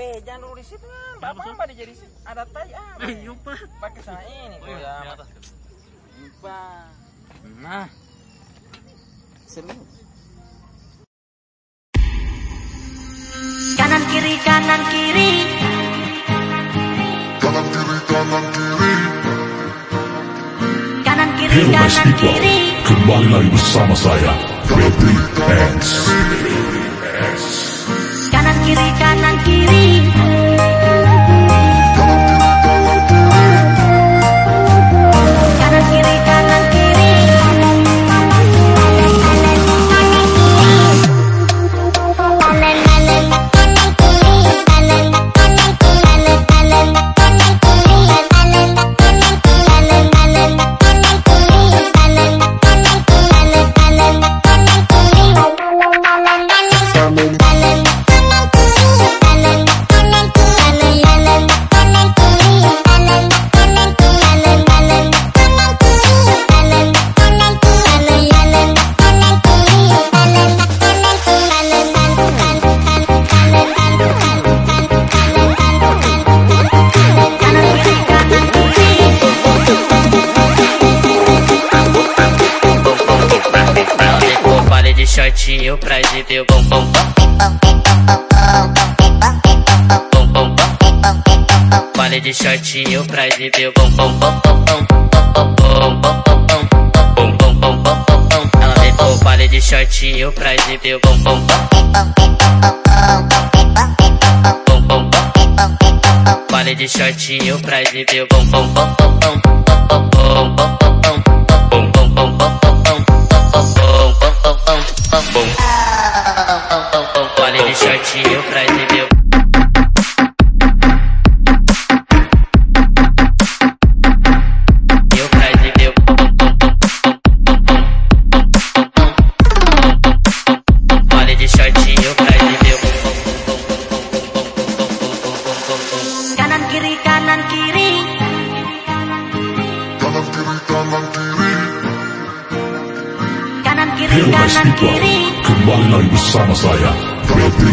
Weh, jangan lulus di situ iya, Bapak apa jadi sih? Ada tai ah. Eh, nyumpah. Pakai sana ini. Oh, iya, di Nyumpah. Nah. Seru. Kanan kiri kanan kiri. Kanan kiri kanan kiri. Kanan kiri kanan kiri. Kembali lagi bersama saya, Baby Ants. veio pra exibir o bom. Vale de shortinho pra exibir o bom. Ela veio pro vale de shortinho pra exibir o bom Vale de shortinho pra exibir o bom. Dear My kembali lagi bersama saya, Petri